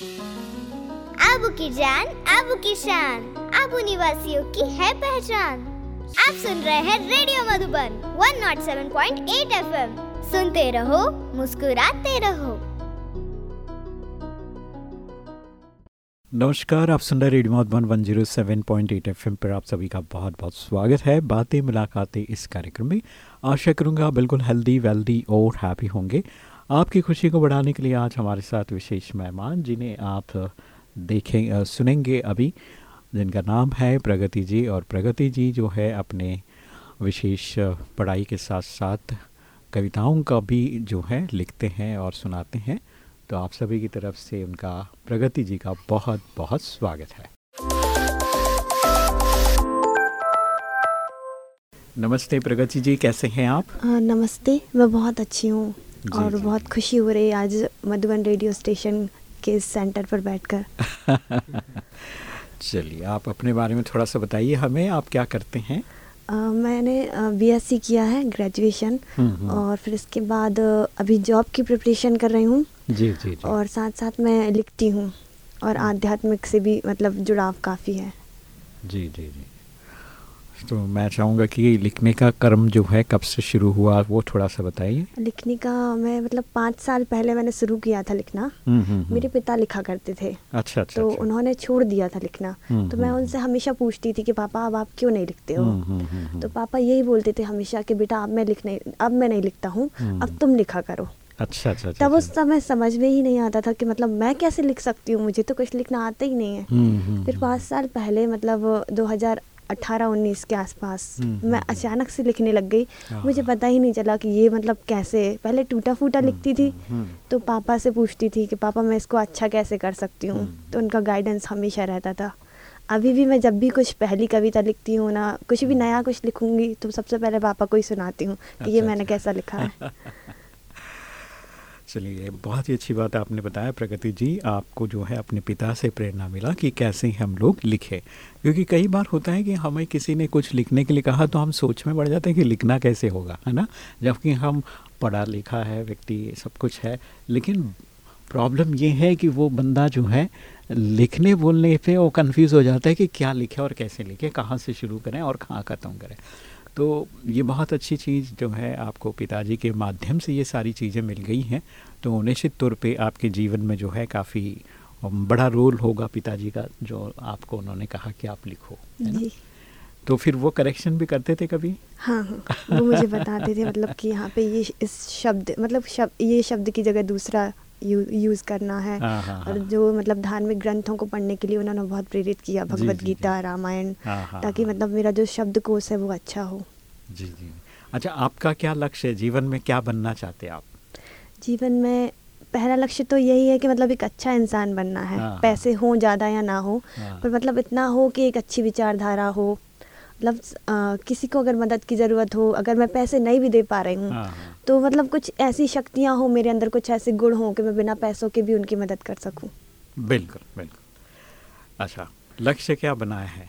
आबू की जान आबू की शान। आबू निवासियों की है पहचान। आप सुन रहे हैं रेडियो मधुबन 107.8 एफएम सुनते रहो, मुस्कुराते रहो। नमस्कार, आप सुन रहे radio Madhuban one zero seven point eight F पर आप सभी का बहुत बहुत स्वागत है। बातें, मुलाकातें इस कार्यक्रम में। आशा करूँगा बिल्कुल हेल्दी वेल्दी और हैप्पी होंगे। आपकी खुशी को बढ़ाने के लिए आज हमारे साथ विशेष मेहमान जिन्हें आप देखें सुनेंगे अभी जिनका नाम है प्रगति जी। और प्रगति जी जो है अपने विशेष पढ़ाई के साथ साथ कविताओं का भी जो है लिखते हैं और सुनाते हैं। तो आप सभी की तरफ़ से उनका प्रगति जी का बहुत बहुत स्वागत है। नमस्ते प्रगति जी कैसे हैं आप? आ, नमस्ते मैं बहुत अच्छी हूँ। और. बहुत खुशी हो रही है आज मधुबन रेडियो स्टेशन के सेंटर पर बैठकर चलिए आप अपने बारे में थोड़ा सा बताइए हमें आप क्या करते हैं आ, मैंने बीएससी किया है ग्रेजुएशन हम्म, हम्म। और फिर इसके बाद अभी जॉब की प्रिपरेशन कर रही हूँ जी, जी जी और साथ साथ मैं लिखती हूँ और हम्म। आध्यात्मिक से भी मतलब जुड़ाव काफ़ी है जी जी जी तो मैं चाहूँगा कि लिखने का कर्म जो है कब से शुरू हुआ वो थोड़ा सा बताइए। लिखने का मैं मतलब पाँच साल पहले मैंने शुरू किया था लिखना। हम्म, हम्म, हम्म। मेरे पिता लिखा करते थे। अच्छा अच्छा तो अच्छा। उन्होंने छोड़ दिया था लिखना। तो मैं उनसे हमेशा पूछती थी कि पापा अब आप क्यों नहीं लिखते हो? तो पापा यही बोलते थे हमेशा कि बेटा अब मैं लिखने अब मैं नहीं लिखता हूँ अब तुम लिखा करो। अच्छा अच्छा तब उस अच्छा। समय समझ में ही नहीं आता था कि मतलब मैं कैसे लिख सकती हूँ? मुझे तो कुछ लिखना आता ही नहीं है। फिर पाँच साल पहले मतलब 2000 अट्ठारह उन्नीस के आसपास हम्म, मैं हम्म, अचानक से लिखने लग गई। हाँ, मुझे। पता ही नहीं चला कि ये मतलब कैसे पहले टूटा फूटा हम्म, लिखती थी तो पापा से पूछती थी कि पापा मैं इसको अच्छा कैसे कर सकती हूँ? तो उनका गाइडेंस हमेशा रहता था। अभी भी मैं जब भी कुछ पहली कविता लिखती हूँ ना कुछ भी नया कुछ लिखूँगी तो सबसे पहले पापा को ही सुनाती हूँ कि अच्छा, ये मैंने अच्छा। कैसा लिखा है। चलिए, बहुत ही अच्छी बात आपने बताया प्रगति जी, आपको जो है अपने पिता से प्रेरणा मिला कि कैसे हम लोग लिखें। क्योंकि कई बार होता है कि हमें किसी ने कुछ लिखने के लिए कहा तो हम सोच में पड़ जाते हैं कि लिखना कैसे होगा, है ना? जबकि हम पढ़ा लिखा है, व्यक्ति सब कुछ है, लेकिन प्रॉब्लम ये है कि वो बंदा जो है लिखने बोलने पे वो कंफ्यूज हो जाता है कि क्या लिखे और कैसे लिखे, कहाँ से शुरू करें और कहाँ ख़त्म करें। तो ये बहुत अच्छी चीज़ जो है आपको पिताजी के माध्यम से ये सारी चीज़ें मिल गई हैं तो निश्चित तौर पे आपके जीवन में जो है काफ़ी बड़ा रोल होगा पिताजी का जो आपको उन्होंने कहा कि आप लिखो है ना? तो फिर वो करेक्शन भी करते थे कभी? हाँ हाँ वो मुझे बताते थे मतलब कि यहाँ पे ये इस शब्द मतलब शब्द ये शब्द की जगह दूसरा यू, यूज़ करना है। हाँ, हाँ, और हाँ। जो मतलब धार्मिक ग्रंथों को पढ़ने के लिए उन्होंने बहुत प्रेरित किया भगवत गीता रामायण ताकि मतलब मेरा जो शब्दकोश है वो अच्छा हो। जी जी। अच्छा आपका क्या लक्ष्य है? जीवन में क्या बनना चाहते हैं आप? जीवन में पहला लक्ष्य तो यही है कि मतलब एक अच्छा इंसान बनना है। पैसे हों ज़्यादा या ना हाँ, पर मतलब इतना हो कि एक अच्छी विचारधारा हो मतलब किसी को अगर मदद की ज़रूरत हो अगर मैं पैसे नहीं भी दे पा रही हूँ हाँ, हाँ। तो मतलब कुछ ऐसी शक्तियाँ हो मेरे अंदर कुछ ऐसे गुण हो कि मैं बिना पैसों के भी उनकी मदद कर सकूँ। बिल्कुल बिल्कुल। अच्छा लक्ष्य क्या बनाया है?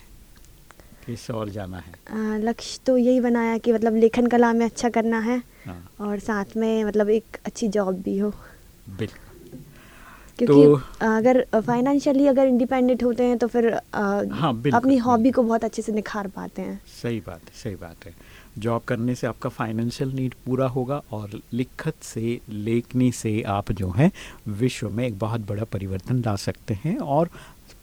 किस और जाना है? लक्ष्य तो यही बनाया कि मतलब लेखन कला में अच्छा करना है हाँ। और साथ में मतलब एक अच्छी जॉब भी हो। बिल्कुल। क्योंकि तो, अगर फाइनेंशियली अगर इंडिपेंडेंट होते हैं तो फिर आ, हाँ, अपनी हॉबी को बहुत अच्छे से निखार पाते हैं। सही बात है सही बात है। जॉब करने से आपका फाइनेंशियल नीड पूरा होगा और लिखत से लेखनी से आप जो है विश्व में एक बहुत बड़ा परिवर्तन ला सकते हैं और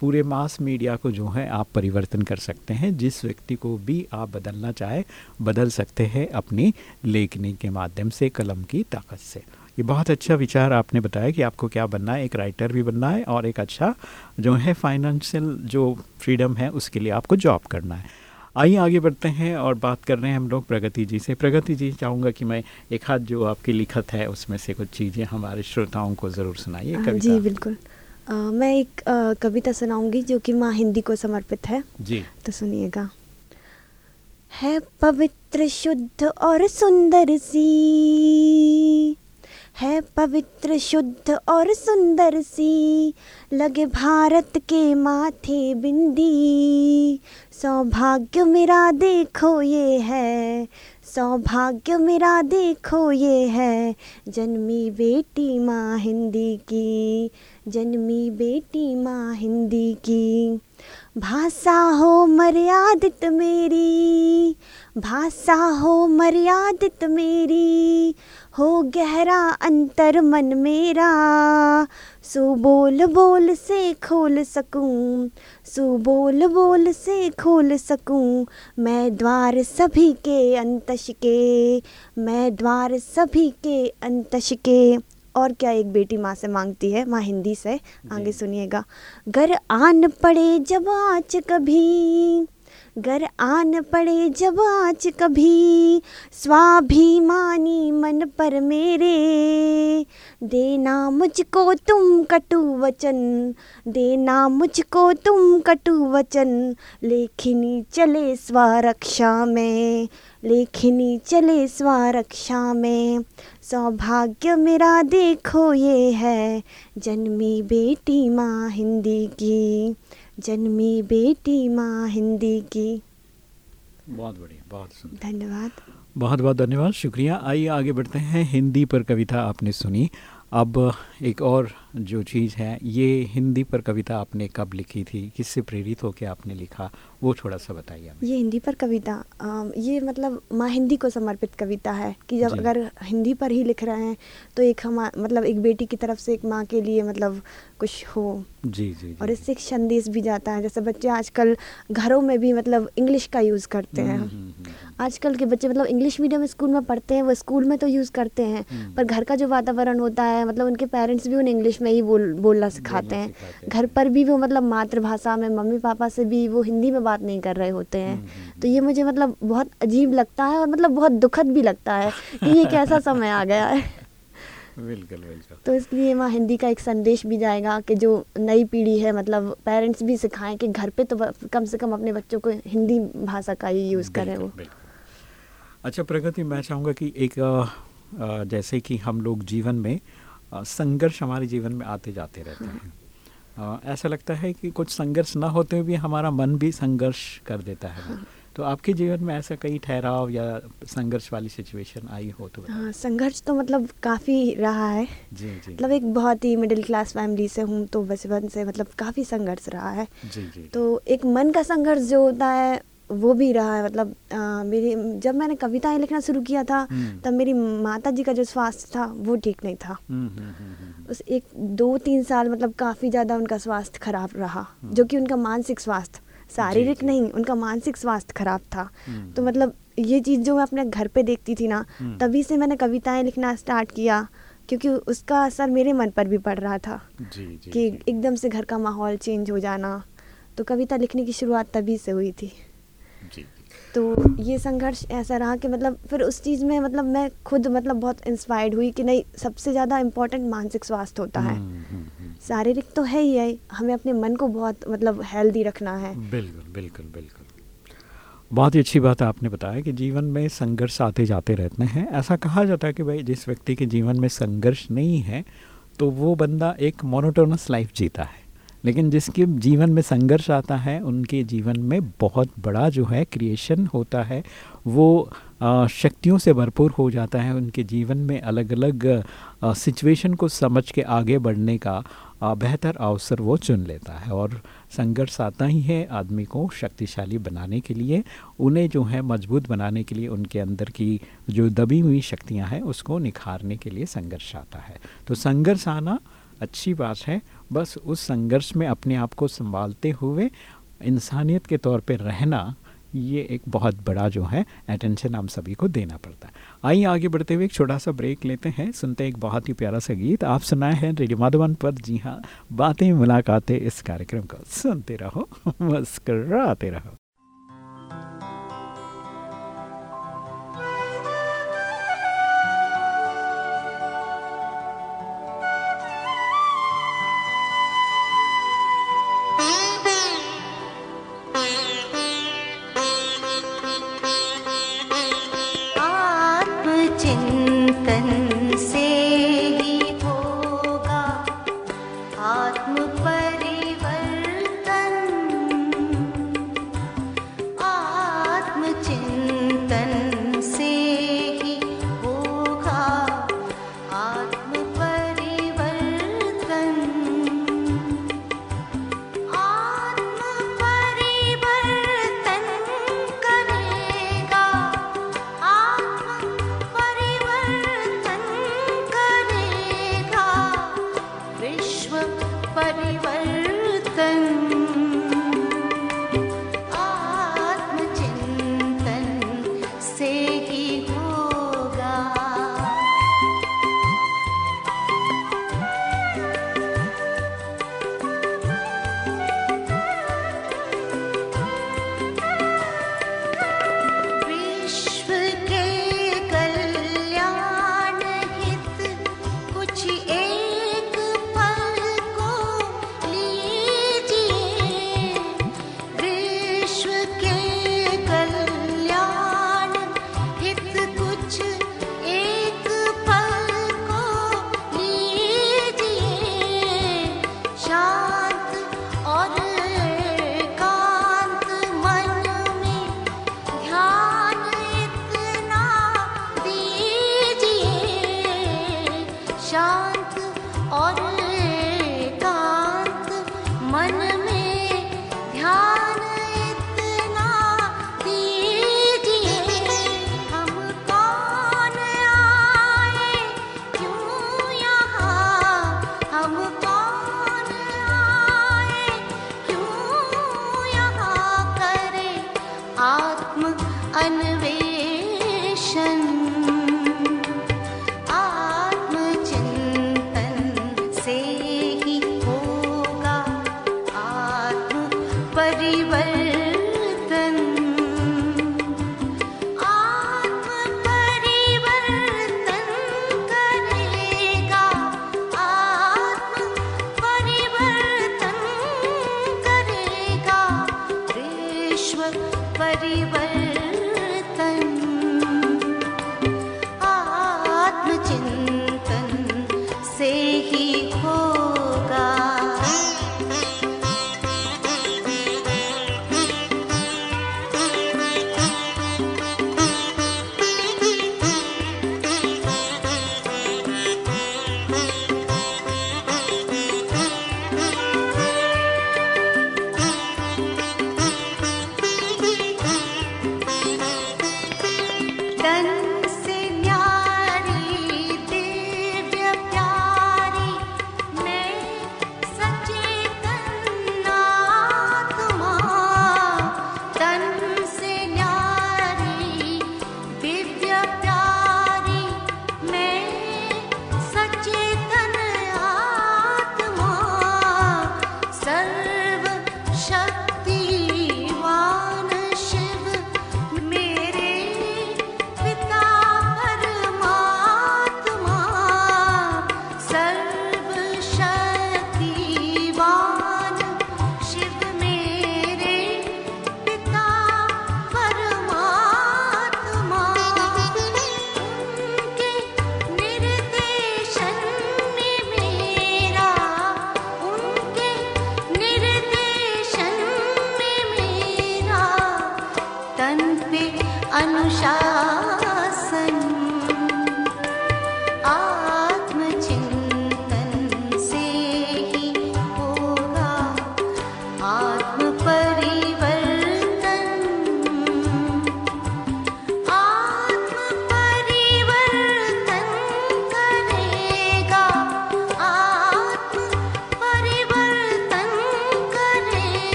पूरे मास मीडिया को जो है आप परिवर्तन कर सकते हैं। जिस व्यक्ति को भी आप बदलना चाहे बदल सकते हैं अपनी लेखनी के माध्यम से कलम की ताकत से। ये बहुत अच्छा विचार आपने बताया कि आपको क्या बनना है एक राइटर भी बनना है और एक अच्छा जो है फाइनेंशियल जो फ्रीडम है उसके लिए आपको जॉब करना है। आइए आगे बढ़ते हैं और बात कर रहे हैं हम लोग प्रगति जी से। प्रगति जी चाहूँगा कि मैं एक हाथ जो आपकी लिखत है उसमें से कुछ चीज़ें हमारे श्रोताओं को ज़रूर सुनाइए जी बिल्कुल। आ, मैं एक आ, कविता सुनाऊँगी जो कि माँ हिंदी को समर्पित है। जी। तो सुनिएगा। है पवित्र शुद्ध और सुंदर सी। है पवित्र, शुद्ध और सुंदर सी। लगे भारत के माथे बिंदी। सौभाग्य मेरा देखो ये है। सौभाग्य मेरा देखो ये है। जन्मी बेटी माँ हिंदी की। जन्मी बेटी माँ हिंदी की। भाषा हो मर्यादित मेरी। भाषा हो मर्यादित मेरी। हो गहरा अंतर मन मेरा। सो बोल बोल से खोल सकूँ सो बोल बोल से खोल सकूँ। मैं द्वार सभी के अंतश के मैं द्वार सभी के अंतश के। और क्या एक बेटी माँ से मांगती है माँ हिंदी से? आगे सुनिएगा। घर आन पड़े जब आँच कभी घर आन पड़े जब आज कभी, स्वाभिमानी मन पर मेरे। देना मुझको तुम कटु वचन, देना मुझको तुम कटु वचन। लेखिनी चले स्वरक्षा में, लेखिनी चले स्वरक्षा में। सौभाग्य मेरा देखो ये है, जन्मी बेटी माँ हिंदी की। जन्मी बेटी माँ हिंदी की। बहुत बढ़िया बहुत सुंदर। धन्यवाद। बहुत बहुत धन्यवाद शुक्रिया। आइए आगे बढ़ते हैं। हिंदी पर कविता आपने सुनी। अब एक और जो चीज़ है ये हिंदी पर कविता आपने कब लिखी थी? किससे प्रेरित होकर आपने लिखा? वो थोड़ा सा बताइए ये हिंदी पर कविता आ, ये मतलब माँ हिंदी को समर्पित कविता है कि जब अगर हिंदी पर ही लिख रहे हैं तो एक हम मतलब एक बेटी की तरफ़ से एक माँ के लिए मतलब कुछ हो। जी जी, जी और इससे एक संदेश भी जाता है जैसे बच्चे आजकल घरों में भी मतलब इंग्लिश का यूज़ करते हैं। हम्म, हम्म, हम्म, आजकल के बच्चे मतलब इंग्लिश मीडियम स्कूल में पढ़ते हैं वो स्कूल में तो यूज़ करते हैं पर घर का जो वातावरण होता है मतलब उनके पेरेंट्स भी उन्हें इंग्लिश में ही बोल बोलना सिखाते हैं। घर पर भी वो मतलब मातृभाषा में मम्मी पापा से भी वो हिंदी में बात नहीं कर रहे होते हैं। हम्म, हम्म, तो ये मुझे मतलब बहुत अजीब लगता है और मतलब बहुत दुखद भी लगता है कि ये कैसा समय आ गया है। बिल्कुल बिल्कुल। तो इसलिए वहाँ हिंदी का एक संदेश भी जाएगा कि जो नई पीढ़ी है मतलब पेरेंट्स भी सिखाएँ कि घर पे तो कम से कम अपने बच्चों को हिंदी भाषा का ही यूज़ करें वो। अच्छा प्रगति मैं चाहूँगा कि एक जैसे कि हम लोग जीवन में संघर्ष हमारे जीवन में आते जाते रहते हैं। ऐसा लगता है कि कुछ संघर्ष ना होते हुए भी हमारा मन भी संघर्ष कर देता है। हाँ। तो आपके जीवन में ऐसा कई ठहराव या संघर्ष वाली सिचुएशन आई हो तो हाँ संघर्ष तो मतलब काफ़ी रहा है। जी जी। मतलब एक बहुत ही मिडिल क्लास फैमिली से हूँ तो बचपन से मतलब काफ़ी संघर्ष रहा है। जी जी। तो एक मन का संघर्ष जो होता है वो भी रहा है मतलब आ, मेरी जब मैंने कविताएँ लिखना शुरू किया था हम्म। तब मेरी माता जी का जो स्वास्थ्य था वो ठीक नहीं था। हम्म, हम्म, उस एक दो तीन साल मतलब काफ़ी ज़्यादा उनका स्वास्थ्य खराब रहा जो कि उनका मानसिक स्वास्थ्य शारीरिक नहीं उनका मानसिक स्वास्थ्य खराब था। तो मतलब ये चीज़ जो मैं अपने घर पे देखती थी ना तभी से मैंने कविताएँ लिखना स्टार्ट किया क्योंकि उसका असर मेरे मन पर भी पड़ रहा था जी, जी, कि एकदम से घर का माहौल चेंज हो जाना। तो कविता लिखने की शुरुआत तभी से हुई थी। तो ये संघर्ष ऐसा रहा कि मतलब फिर उस चीज़ में मतलब मैं खुद मतलब बहुत इंस्पायर्ड हुई कि नहीं सबसे ज़्यादा इम्पोर्टेंट मानसिक स्वास्थ्य होता है। हम्म, हम्म, हम्म। शारीरिक तो है ही है हमें अपने मन को बहुत मतलब हेल्दी रखना है। बिल्कुल बिल्कुल बिल्कुल। बहुत ही अच्छी बात आपने बताया कि जीवन में संघर्ष आते जाते रहते हैं। ऐसा कहा जाता है कि भाई जिस व्यक्ति के जीवन में संघर्ष नहीं है तो वो बंदा एक मोनोटोनस लाइफ जीता है। लेकिन जिसके जीवन में संघर्ष आता है, उनके जीवन में बहुत बड़ा जो है क्रिएशन होता है, वो शक्तियों से भरपूर हो जाता है उनके जीवन में अलग अलग सिचुएशन को समझ के आगे बढ़ने का बेहतर अवसर वो चुन लेता है। और संघर्ष आता ही है आदमी को शक्तिशाली बनाने के लिए, उन्हें जो है मज़बूत बनाने के लिए उनके अंदर की जो दबी हुई शक्तियाँ हैं, उसको निखारने के लिए संघर्ष आता है। तो संघर्ष आना अच्छी बात है बस उस संघर्ष में अपने आप को संभालते हुए इंसानियत के तौर पर रहना ये एक बहुत बड़ा जो है अटेंशन हम सभी को देना पड़ता है। आइए आगे बढ़ते हुए एक छोटा सा ब्रेक लेते हैं। सुनते हैं एक बहुत ही प्यारा सा गीत। आप सुनाए हैं रेडियो माधवन पर। जी हाँ बातें, मुलाकातें इस कार्यक्रम को। सुनते रहो, मुस्कराते रहो। विश्वपरिवर्तन्। shine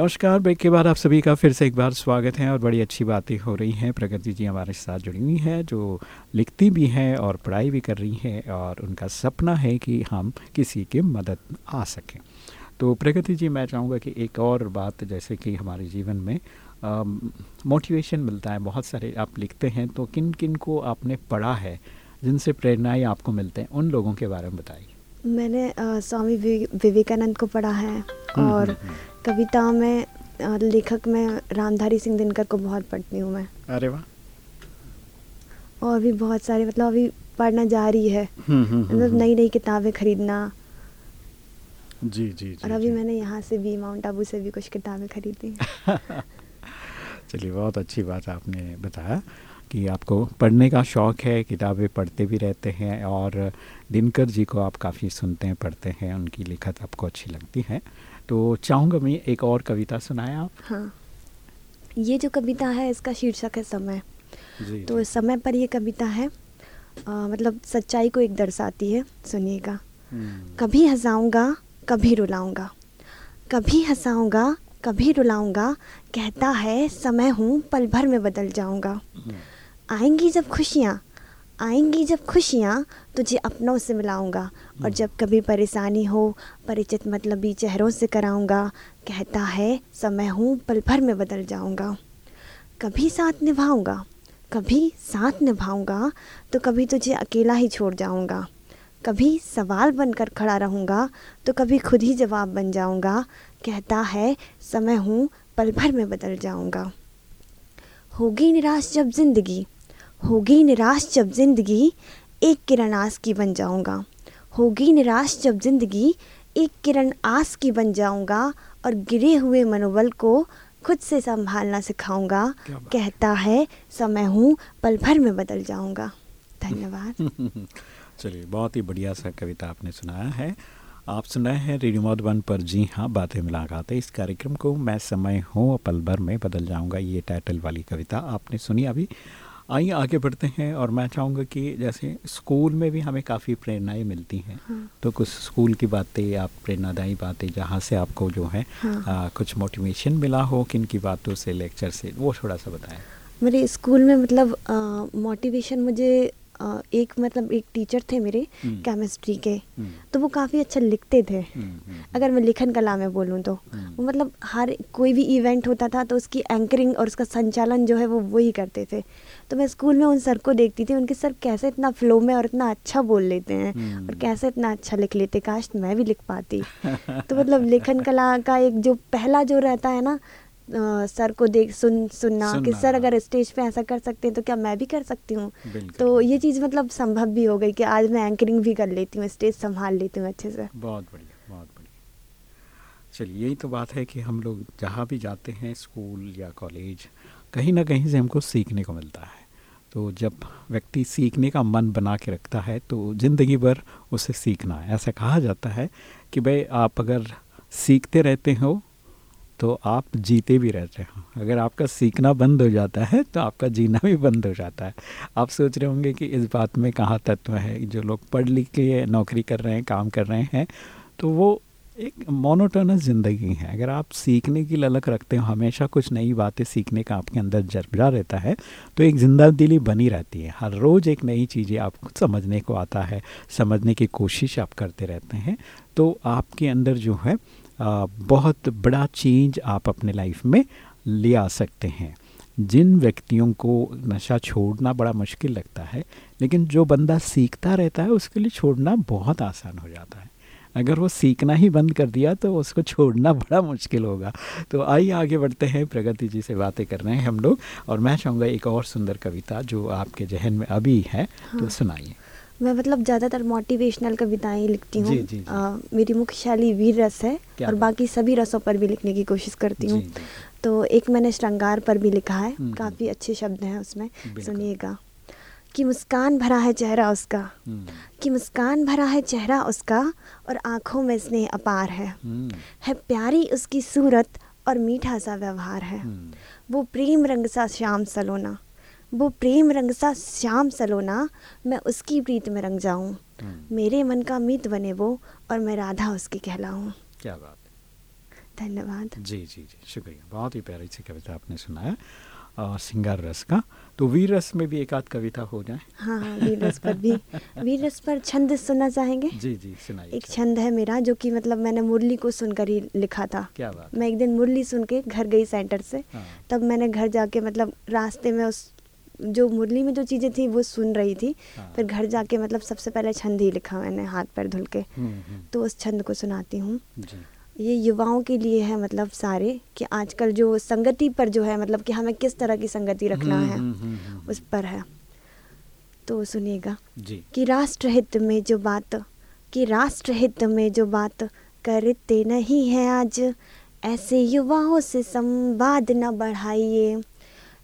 नमस्कार ब्रेक के बाद आप सभी का फिर से एक बार स्वागत है और बड़ी अच्छी बातें हो रही हैं। प्रगति जी हमारे साथ जुड़ी हुई हैं जो लिखती भी हैं और पढ़ाई भी कर रही हैं और उनका सपना है कि हम किसी के मदद आ सकें। तो प्रगति जी मैं चाहूँगा कि एक और बात जैसे कि हमारे जीवन में मोटिवेशन मिलता है बहुत सारे आप लिखते हैं तो किन किन को आपने पढ़ा है जिनसे प्रेरणाएँ आपको मिलते हैं उन लोगों के बारे में बताइए। मैंने आ, स्वामी विवेकानंद को पढ़ा है हम्म, और हम्म, हम्म। कविता में लेखक में रामधारी सिंह दिनकर को बहुत पढ़ती हूँ मैं। अरे वाह। और भी बहुत सारे मतलब अभी पढ़ना जारी है। हम्म, हम्म, मतलब हम्म, नई नई किताबें खरीदना। जी जी, जी और अभी मैंने यहाँ से भी माउंट आबू से भी कुछ किताबें खरीदी चलिए बहुत अच्छी बात आपने बताया कि आपको पढ़ने का शौक़ है किताबें पढ़ते भी रहते हैं और दिनकर जी को आप काफ़ी सुनते हैं पढ़ते हैं उनकी लिखत आपको अच्छी लगती है। तो चाहूँगा मैं एक और कविता सुनाए आप। हाँ। ये जो कविता है इसका शीर्षक है समय। जी, तो जी. समय पर ये कविता है आ, मतलब सच्चाई को एक दर्शाती है सुनिएगा। हम्म। कभी हंसाऊँगा कभी रुलाऊँगा। कभी हंसाऊँगा कभी रुलाऊँगा कहता है समय हूँ पल भर में बदल जाऊँगा। हम्म। आएँगी जब खुशियाँ आएँगी जब खुशियाँ तुझे अपनों से मिलाऊँगा। और हम्म। जब कभी परेशानी हो परिचित मतलबी चेहरों से कराऊँगा कहता है समय हूँ पल भर में बदल जाऊँगा। कभी साथ निभाऊँगा कभी साथ निभाऊँगा तो कभी तुझे अकेला ही छोड़ जाऊँगा। कभी सवाल बनकर खड़ा रहूँगा तो कभी खुद ही जवाब बन जाऊँगा। कहता है समय हूँ पल भर में बदल जाऊँगा। होगी निराश जब ज़िंदगी होगी निराश जब ज़िंदगी एक किरण आस की बन जाऊँगा। होगी निराश जब ज़िंदगी एक किरण आस की बन जाऊँगा और गिरे हुए मनोबल को खुद से संभालना सिखाऊँगा। कहता है समय हूँ पल भर में बदल जाऊँगा। धन्यवाद। चलिए बहुत ही बढ़िया सा कविता आपने सुनाया है। आप सुन रहे हैं रेडियो मधुबन पर। जी हाँ बातें मुलाकात है। इस कार्यक्रम को मैं समय हूँ पल भर में बदल जाऊँगा। ये टाइटल वाली कविता आपने सुनी अभी। आइए आगे बढ़ते हैं और मैं चाहूँगा कि जैसे स्कूल में भी हमें काफ़ी प्रेरणाएँ मिलती हैं हाँ। तो कुछ स्कूल की बातें आप प्रेरणादायी बातें जहाँ से आपको जो है हाँ। आ, कुछ मोटिवेशन मिला हो किन की बातों से लेक्चर से वो थोड़ा सा बताएँ मेरे स्कूल में मतलब मोटिवेशन मुझे एक मतलब एक टीचर थे मेरे हम्म। केमिस्ट्री के हम्म। तो वो काफ़ी अच्छा लिखते थे हम्म, हम्म, अगर मैं लिखन कला में बोलूँ तो हम्म। वो मतलब हर कोई भी इवेंट होता था तो उसकी एंकरिंग और उसका संचालन जो है वो वही करते थे तो मैं स्कूल में उन सर को देखती थी उनके सर कैसे इतना फ्लो में और इतना अच्छा बोल लेते हैं हम्म। और कैसे इतना अच्छा लिख लेते काश मैं भी लिख पाती तो मतलब लेखन कला का एक जो पहला जो रहता है ना सर को देख सुन सुनना कि सर हाँ। अगर स्टेज पे ऐसा कर सकते हैं तो क्या मैं भी कर सकती हूँ? तो ये चीज़ मतलब संभव भी हो गई कि आज मैं एंकरिंग भी कर लेती हूँ स्टेज संभाल लेती हूँ अच्छे से। बहुत बढ़िया बहुत बढ़िया। चलिए यही तो बात है कि हम लोग जहाँ भी जाते हैं स्कूल या कॉलेज कहीं ना कहीं से हमको सीखने को मिलता है। तो जब व्यक्ति सीखने का मन बना के रखता है तो ज़िंदगी भर उसे सीखना है। ऐसा कहा जाता है कि भाई आप अगर सीखते रहते हो तो आप जीते भी रहते हो। अगर आपका सीखना बंद हो जाता है तो आपका जीना भी बंद हो जाता है। आप सोच रहे होंगे कि इस बात में कहाँ तत्व है जो लोग पढ़ लिख के नौकरी कर रहे हैं, काम कर रहे हैं तो वो एक मोनोटोनस ज़िंदगी है। अगर आप सीखने की ललक रखते हो, हमेशा कुछ नई बातें सीखने का आपके अंदर जज्बा रहता है तो एक ज़िंदा दिली बनी रहती है। हर रोज़ एक नई चीज़ें आपको समझने को आता है, समझने की कोशिश आप करते रहते हैं तो आपके अंदर जो है बहुत बड़ा चेंज आप अपने लाइफ में ले आ सकते हैं जिन व्यक्तियों को नशा छोड़ना बड़ा मुश्किल लगता है लेकिन जो बंदा सीखता रहता है उसके लिए छोड़ना बहुत आसान हो जाता है अगर वो सीखना ही बंद कर दिया तो उसको छोड़ना बड़ा मुश्किल होगा तो आइए आगे बढ़ते हैं प्रगति जी से बातें कर रहे हैं हम लोग और मैं चाहूँगा एक और सुंदर कविता जो आपके जहन में अभी है हाँ। तो हाँ। सुनाइए मैं मतलब ज़्यादातर मोटिवेशनल कविताएँ लिखती हूँ। मेरी मुख्य शैली वीर रस है और बाकी सभी रसों पर भी लिखने की कोशिश करती हूँ। तो एक मैंने श्रृंगार पर भी लिखा है। हम्म, काफ़ी अच्छे शब्द हैं उसमें। सुनिएगा। कि मुस्कान भरा है चेहरा उसका। हम्म, कि मुस्कान भरा है चेहरा उसका और आँखों में स्नेह अपार है। हम्म, है प्यारी उसकी सूरत और मीठा सा व्यवहार है। हम्म, वो प्रेम रंग सा श्याम सलोना। वो प्रेम रंग सा श्याम सलोना मैं उसकी प्रीत में रंग जाऊँ। हम्म, मेरे मन का मीत बने वो और मैं राधा उसकी कहलाऊं। क्या बात धन्यवाद। जी जी जी शुक्रिया। बहुत ही प्यारी सी कविता आपने सुनाया और सिंगार रस का। तो वीर रस में भी एक आध कविता हो जाए। हाँ हाँ वीर रस पर भी। वीर रस पर छंद सुनना चाहेंगे जी जी सुनाइए एक छंद है मेरा जो कि मतलब मैंने मुरली को सुनकर ही लिखा था। क्या बात मैं एक दिन मुरली सुन के घर गई सेंटर से। हाँ, तब मैंने घर जाके मतलब रास्ते में उस जो मुरली में जो चीज़ें थी वो सुन रही थी। हाँ। फिर घर जाके मतलब सबसे पहले छंद ही लिखा मैंने हाथ पैर धुल के। हम्म, हम्म, तो उस छंद को सुनाती हूँ। ये युवाओं के लिए है मतलब सारे कि आजकल जो संगति पर जो है मतलब कि हमें किस तरह की संगति रखना हम्म, है उस पर है। तो सुनिएगा। कि राष्ट्रहित में जो बात कि राष्ट्रहित में जो बात करते नहीं है आज ऐसे युवाओं से संवाद न बढ़ाइए।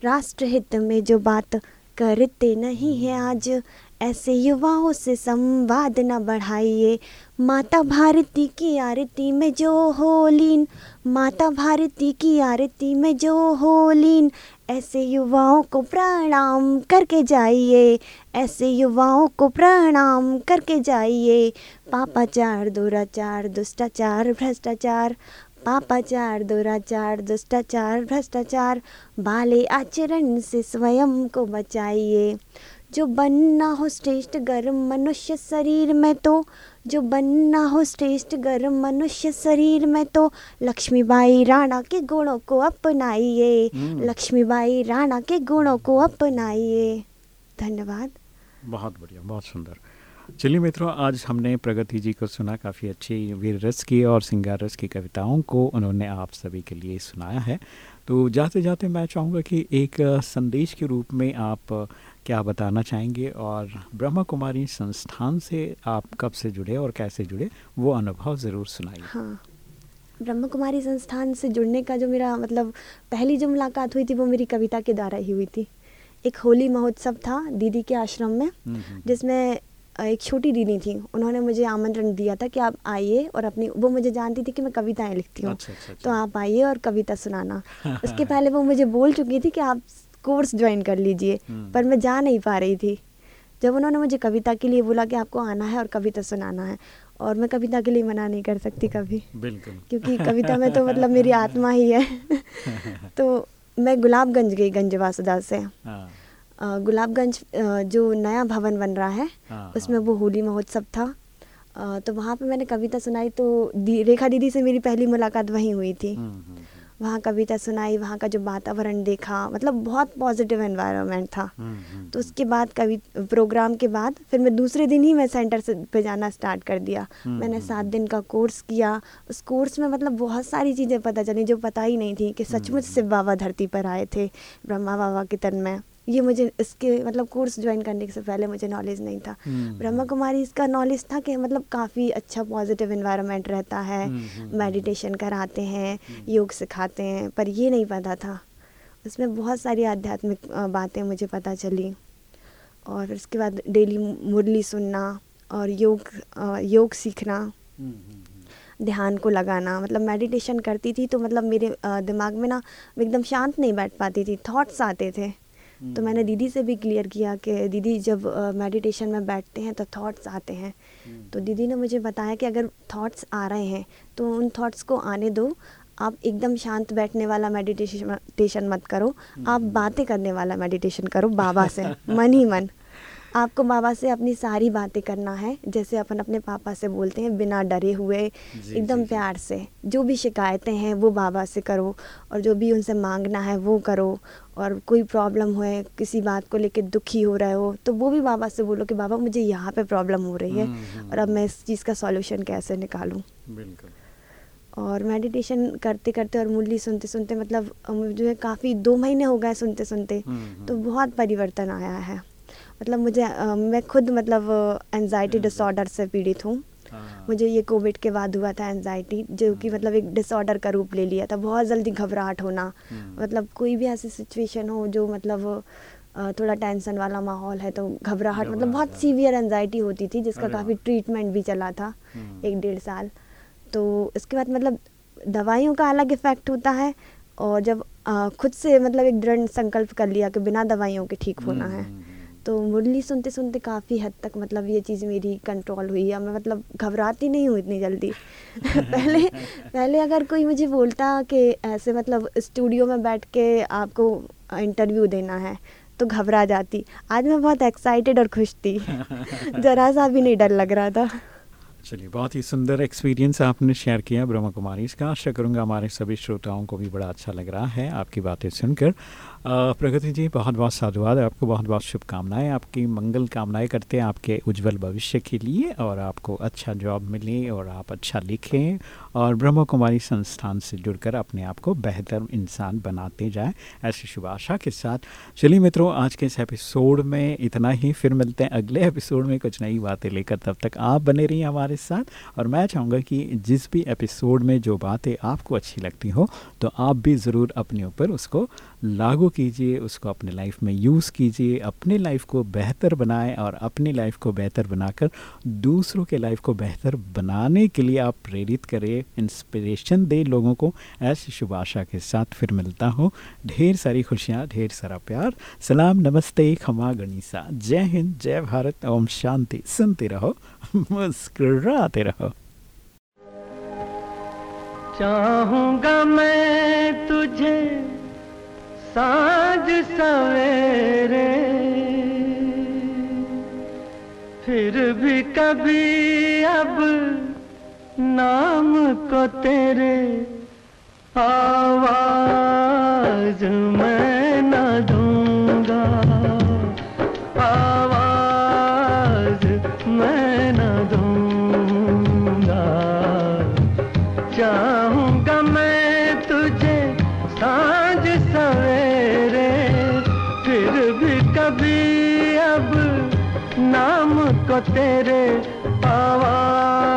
राष्ट्रहित में जो बात करते नहीं है आज, ऐसे युवाओं से संवाद न बढ़ाइए। माता भारती की आरती में जो होलीन माता भारती की आरती में जो होलीन ऐसे युवाओं को प्रणाम करके जाइए, ऐसे युवाओं को प्रणाम करके जाइए। पापाचार दुराचार दुष्टाचार, भ्रष्टाचार पापाचार दुराचार दुष्टाचार भ्रष्टाचार बाले आचरण से स्वयं को बचाइए। जो बनना हो श्रेष्ठ गर्म मनुष्य शरीर में तो जो बनना हो श्रेष्ठ गर्म मनुष्य शरीर में तो लक्ष्मीबाई राणा के गुणों को अपनाइए। हम्म। लक्ष्मीबाई राणा के गुणों को अपनाइए। धन्यवाद। बहुत बढ़िया बहुत सुंदर। चलिए मित्रों आज हमने प्रगति जी को सुना काफ़ी अच्छी वीर रस की और सिंगार रस की कविताओं को उन्होंने आप सभी के लिए सुनाया है। तो जाते जाते मैं चाहूँगा कि एक संदेश के रूप में आप क्या बताना चाहेंगे और ब्रह्मा कुमारी संस्थान से आप कब से जुड़े और कैसे जुड़े वो अनुभव ज़रूर सुनाइए। हाँ ब्रह्म कुमारी संस्थान से जुड़ने का जो मेरा मतलब पहली जो मुलाकात हुई थी वो मेरी कविता के द्वारा ही हुई थी। एक होली महोत्सव था दीदी के आश्रम में हम्म, हम्म, जिसमें अ, एक छोटी दीदी थी उन्होंने मुझे आमंत्रण दिया था कि आप आइए और अपनी वो मुझे जानती थी कि मैं कविताएँ लिखती हूँ। अच्छा, अच्छा, तो अच्छा। आप आइए और कविता सुनाना। उसके पहले वो मुझे बोल चुकी थी कि आप कोर्स ज्वाइन कर लीजिए हम्म। पर मैं जा नहीं पा रही थी। जब उन्होंने मुझे कविता के लिए बोला कि आपको आना है और कविता सुनाना है और मैं कविता के लिए मना नहीं कर सकती कभी। बिल्कुल। क्योंकि कविता में तो मतलब मेरी आत्मा ही है। तो मैं गुलाबगंज गई गंज वासुदा से। हाँ। गुलाबगंज जो नया भवन बन रहा है हाँ, उसमें हाँ। वो होली महोत्सव था। तो वहाँ पे मैंने कविता सुनाई तो दी, रेखा दीदी से मेरी पहली मुलाकात वहीं हुई थी। हम्म, हम्म, हम्म। वहाँ कविता सुनाई वहाँ का जो वातावरण देखा मतलब बहुत पॉजिटिव एनवायरनमेंट था। तो उसके बाद कवि प्रोग्राम के बाद फिर मैं दूसरे दिन ही मैं सेंटर से पे जाना स्टार्ट कर दिया। मैंने सात दिन का कोर्स किया। उस कोर्स में मतलब बहुत सारी चीज़ें पता चली जो पता ही नहीं थी कि सचमुच शिव बाबा धरती पर आए थे ब्रह्मा बाबा के तन में। ये मुझे इसके मतलब कोर्स ज्वाइन करने से पहले मुझे नॉलेज नहीं था। हम्म। ब्रह्मा कुमारी इसका नॉलेज था कि मतलब काफ़ी अच्छा पॉजिटिव इन्वायरमेंट रहता है मेडिटेशन हम्म, हम्म, कराते हैं योग सिखाते हैं पर ये नहीं पता था। उसमें बहुत सारी आध्यात्मिक बातें मुझे पता चली। और उसके बाद डेली मुरली सुनना और योग योग सीखना ध्यान को लगाना। मतलब मेडिटेशन करती थी तो मतलब मेरे दिमाग में ना एकदम शांत नहीं बैठ पाती थी। थॉट्स आते थे। तो मैंने। दीदी से भी क्लियर किया कि दीदी जब मेडिटेशन में बैठते हैं तो थॉट्स आते हैं हम्म। तो दीदी ने मुझे बताया कि अगर थॉट्स आ रहे हैं तो उन थॉट्स को आने दो आप एकदम शांत बैठने वाला मेडिटेशन मत करो आप हम्म। बातें करने वाला मेडिटेशन करो बाबा से मन ही मन आपको बाबा से अपनी सारी बातें करना है जैसे अपन अपने पापा से बोलते हैं बिना डरे हुए एकदम प्यार से। जो भी शिकायतें हैं वो बाबा से करो और जो भी उनसे मांगना है वो करो। और कोई प्रॉब्लम हो किसी बात को लेकर दुखी हो रहे हो तो वो भी बाबा से बोलो कि बाबा मुझे यहाँ पे प्रॉब्लम हो रही है हम्म, हम्म, और अब मैं इस चीज़ का सॉल्यूशन कैसे निकालूँ? और मेडिटेशन करते करते और मुरली सुनते सुनते मतलब जो है काफ़ी दो महीने हो गए सुनते सुनते हम्म, तो बहुत परिवर्तन आया है। मतलब मुझे आ, मैं खुद मतलब एनजाइटी डिसऑर्डर से पीड़ित हूँ। हाँ। मुझे ये कोविड के बाद हुआ था एनजाइटी जो कि मतलब एक डिसऑर्डर का रूप ले लिया था। बहुत जल्दी घबराहट होना हम्म। मतलब कोई भी ऐसी सिचुएशन हो जो मतलब थोड़ा टेंशन वाला माहौल है तो घबराहट मतलब बहुत सीवियर एनजाइटी होती थी जिसका काफ़ी ट्रीटमेंट भी चला था हम्म। एक डेढ़ साल। तो इसके बाद मतलब दवाइयों का अलग इफ़ेक्ट होता है और जब खुद से मतलब एक दृढ़ संकल्प कर लिया कि बिना दवाइयों के ठीक होना है। हम्म, तो मुरली सुनते सुनते काफ़ी हद तक मतलब ये चीज़ मेरी कंट्रोल हुई है मैं मतलब घबराती नहीं हूँ इतनी जल्दी। पहले पहले अगर कोई मुझे बोलता कि ऐसे मतलब स्टूडियो में बैठ के आपको इंटरव्यू देना है तो घबरा जाती। आज मैं बहुत एक्साइटेड और खुश थी। ज़रा सा भी नहीं डर लग रहा था। चलिए बहुत ही सुंदर एक्सपीरियंस आपने शेयर किया ब्रह्मा कुमारी। इसका आशा करूँगा हमारे सभी श्रोताओं को भी बड़ा अच्छा लग रहा है। आपकी बातें सुनकर प्रगति जी, बहुत बहुत साधुवाद आपको, बहुत बहुत शुभकामनाएँ, आपकी मंगल कामनाएँ करते हैं आपके उज्जवल भविष्य के लिए और आपको अच्छा जॉब मिले और आप अच्छा लिखें और ब्रह्म कुमारी संस्थान से जुड़कर अपने आप को बेहतर इंसान बनाते जाएँ, ऐसी शुभ आशा के साथ। चलिए मित्रों, आज के इस एपिसोड में इतना ही, फिर मिलते हैं अगले एपिसोड में कुछ नई बातें लेकर। तब तक आप बने रहिए हमारे साथ और मैं चाहूँगा कि जिस भी एपिसोड में जो बातें आपको अच्छी लगती हो तो आप भी ज़रूर अपने ऊपर उसको लागू कीजिए, उसको अपने लाइफ में यूज़ कीजिए, अपने लाइफ को बेहतर बनाएँ और अपनी लाइफ को बेहतर बनाकर दूसरों के लाइफ को बेहतर बनाने के लिए आप प्रेरित करें इंस्पिरेशन दे लोगों को। ऐसी शुभ आशा के साथ फिर मिलता हूँ। ढेर सारी खुशियाँ, ढेर सारा प्यार। सलाम, नमस्ते, खमा गणिसा। जय हिंद, जय भारत। ओम शांति। सुनते रहो, मुस्कुराते रहो। चाहूँगा मैं तुझे साँझ सवेरे फिर भी कभी अब नाम को तेरे आवाज़ मैं तेरे आवाज़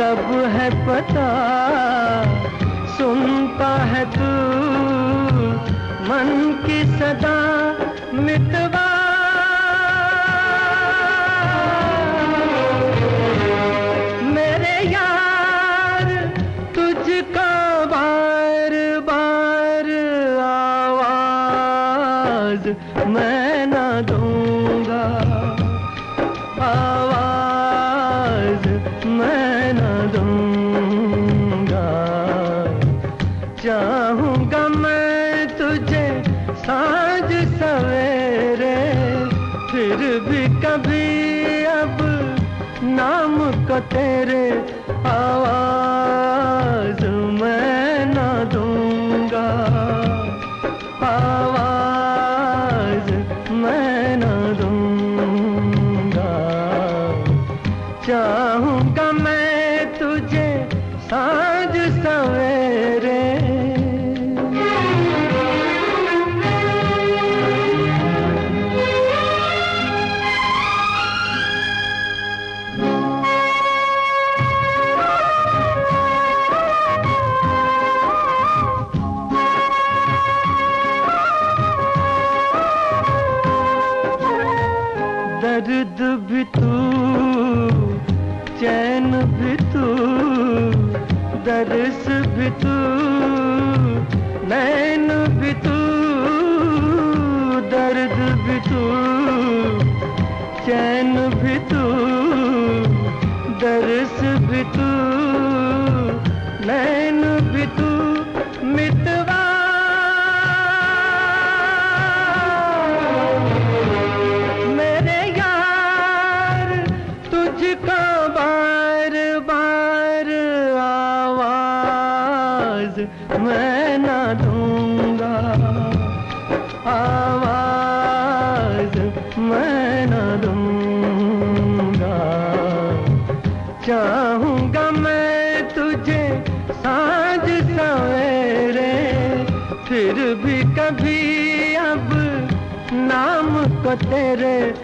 सब है पता? सुनता है तू मन की सदा मितवा शाह को तेरे